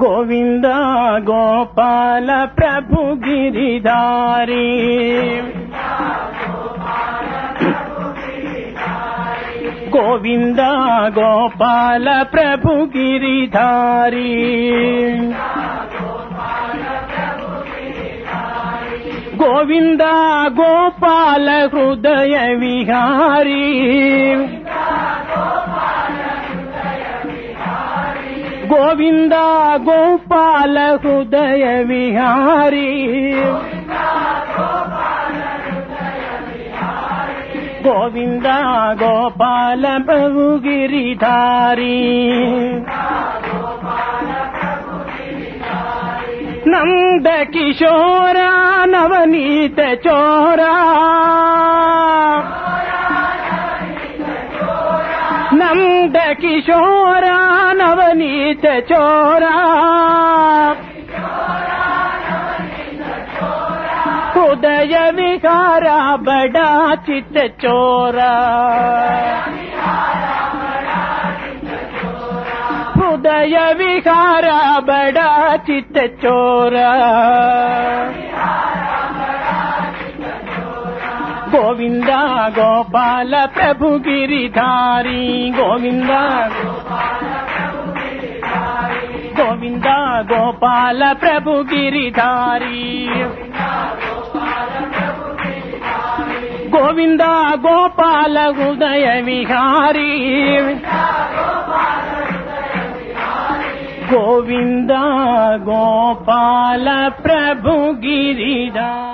గోవింద గోపాల ప్రభు గిరిధారి గోవింద గోపాల ప్రభు గిరిధారి గోవింద గోపాల హృదయ విహారీ గోవింద గోపాల హృదయ విహారీ గోవింద గోపాల ప్రభు గిరిధారి నంద కిశోర నవనీత చోరా नंद किशोरा नवनीत चोरा। उदय विकारा बड़ा चित चोरा। उदय विकारा बड़ा चित चोरा। గోవింద గోపాల ప్రభు గిరిధారి గోవింద గోవింద గోపాల ప్రభు గిరిధారి గోవింద గోపాల ఉదయ విహారీ. గోవింద గోపాల ప్రభు గిరిధారి